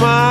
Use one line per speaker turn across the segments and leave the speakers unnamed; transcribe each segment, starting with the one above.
smile.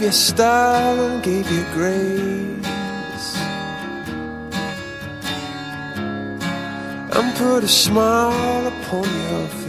gave you style, gave you grace, and put a smile upon your face.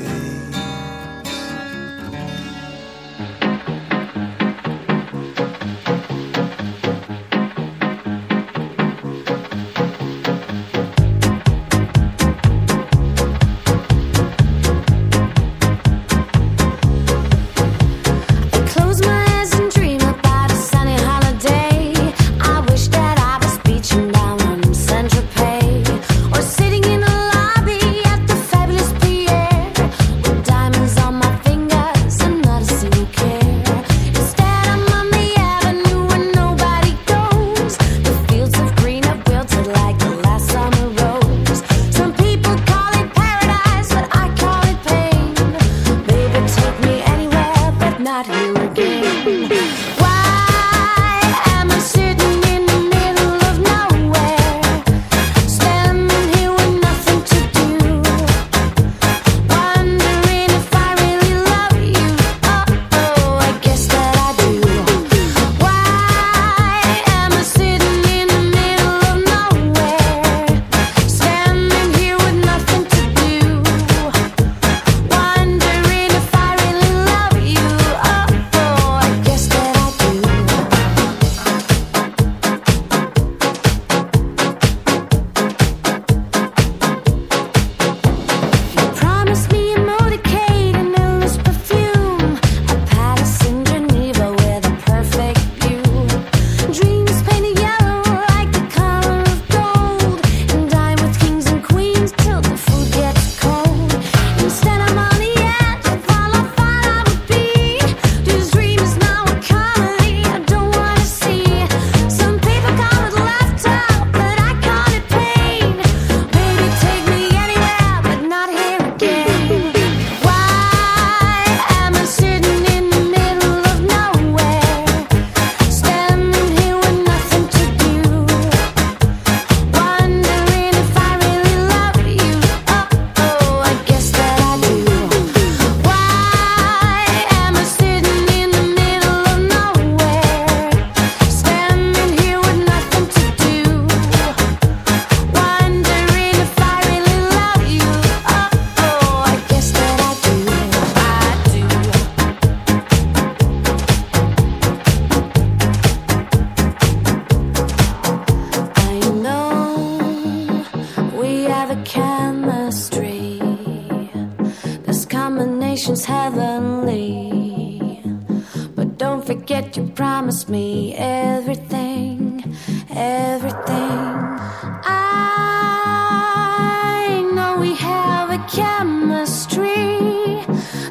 chemistry.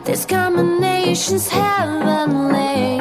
This combination's heavenly.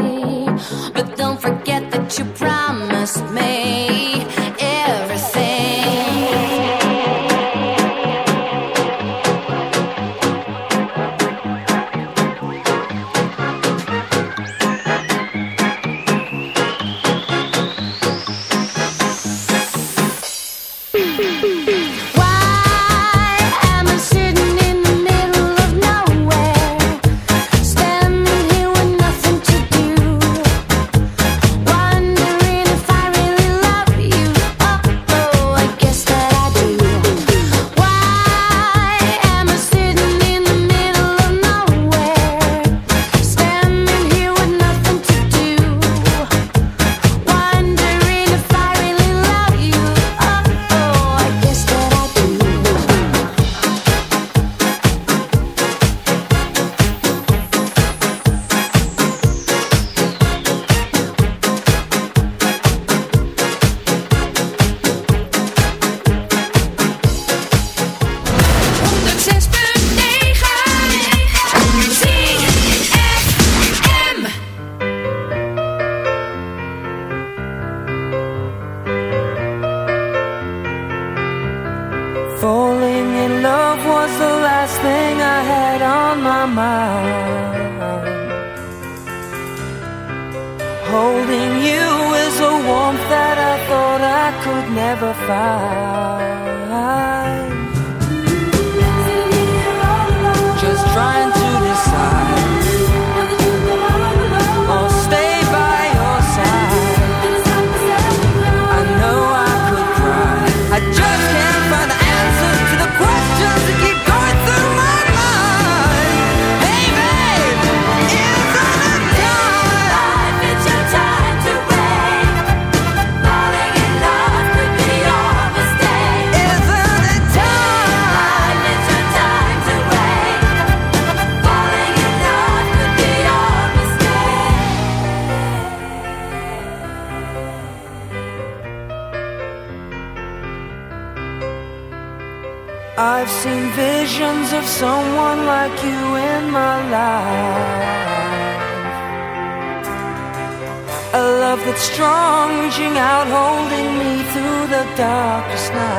Darkest night.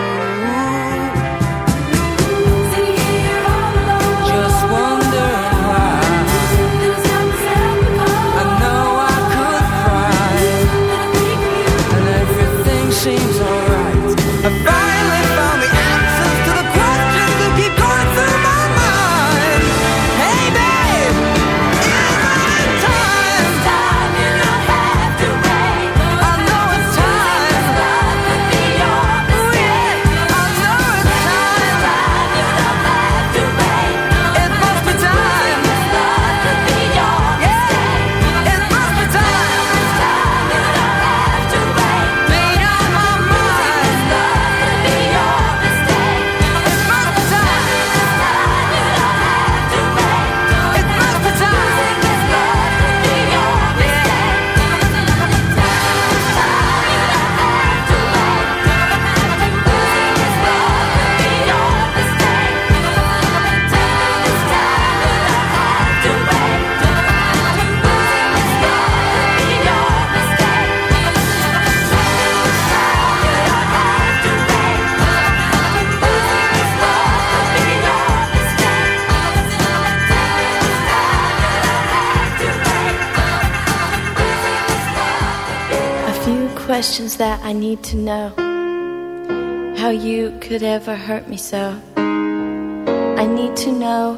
I need to know. How you could ever hurt me so. I need to know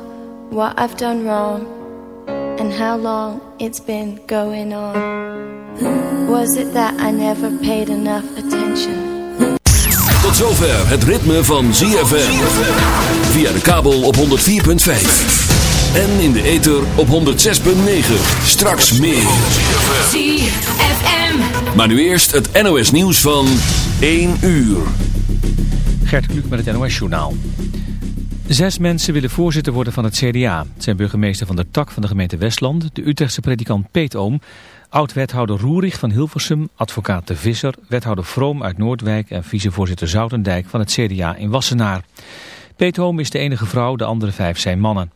what I've done wrong and how long it's been going on. Was it that I never paid enough attention?
Tot zover het ritme van ZFM. Via de kabel op 104.5. En in de ether op 106.9. Straks meer.
ZFM.
Maar nu eerst het NOS nieuws van 1 uur.
Gert Kluk met het NOS-journaal. Zes mensen willen voorzitter worden van het CDA. Het zijn burgemeester van de tak van de gemeente Westland, de Utrechtse predikant Peet Oom, oud-wethouder Roerig van Hilversum, advocaat De Visser, wethouder Vroom uit Noordwijk en vicevoorzitter Zoutendijk van het CDA in Wassenaar. Peet Oom is de enige vrouw, de andere vijf zijn mannen.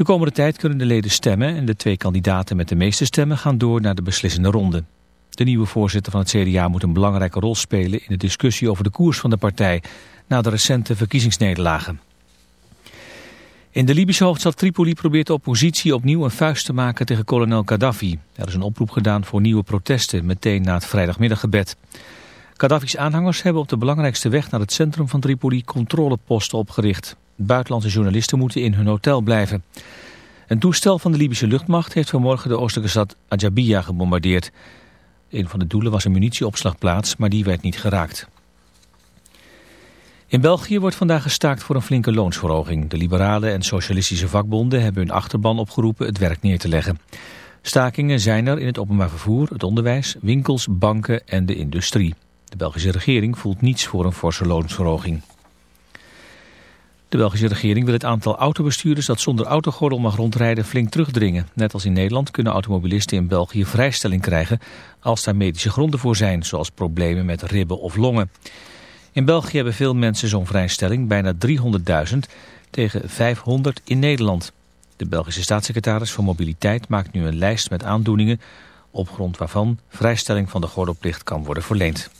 De komende tijd kunnen de leden stemmen en de twee kandidaten met de meeste stemmen gaan door naar de beslissende ronde. De nieuwe voorzitter van het CDA moet een belangrijke rol spelen in de discussie over de koers van de partij na de recente verkiezingsnederlagen. In de Libische hoofdstad Tripoli probeert de oppositie opnieuw een vuist te maken tegen kolonel Gaddafi. Er is een oproep gedaan voor nieuwe protesten meteen na het vrijdagmiddaggebed. Gaddafi's aanhangers hebben op de belangrijkste weg naar het centrum van Tripoli controleposten opgericht. Buitenlandse journalisten moeten in hun hotel blijven. Een toestel van de Libische luchtmacht heeft vanmorgen de oostelijke stad Ajabia gebombardeerd. Een van de doelen was een munitieopslagplaats, maar die werd niet geraakt. In België wordt vandaag gestaakt voor een flinke loonsverhoging. De liberale en socialistische vakbonden hebben hun achterban opgeroepen het werk neer te leggen. Stakingen zijn er in het openbaar vervoer, het onderwijs, winkels, banken en de industrie. De Belgische regering voelt niets voor een forse loonsverhoging. De Belgische regering wil het aantal autobestuurders dat zonder autogordel mag rondrijden flink terugdringen. Net als in Nederland kunnen automobilisten in België vrijstelling krijgen als daar medische gronden voor zijn, zoals problemen met ribben of longen. In België hebben veel mensen zo'n vrijstelling, bijna 300.000 tegen 500 in Nederland. De Belgische staatssecretaris voor Mobiliteit maakt nu een lijst met aandoeningen op grond waarvan vrijstelling van de gordelplicht kan worden verleend.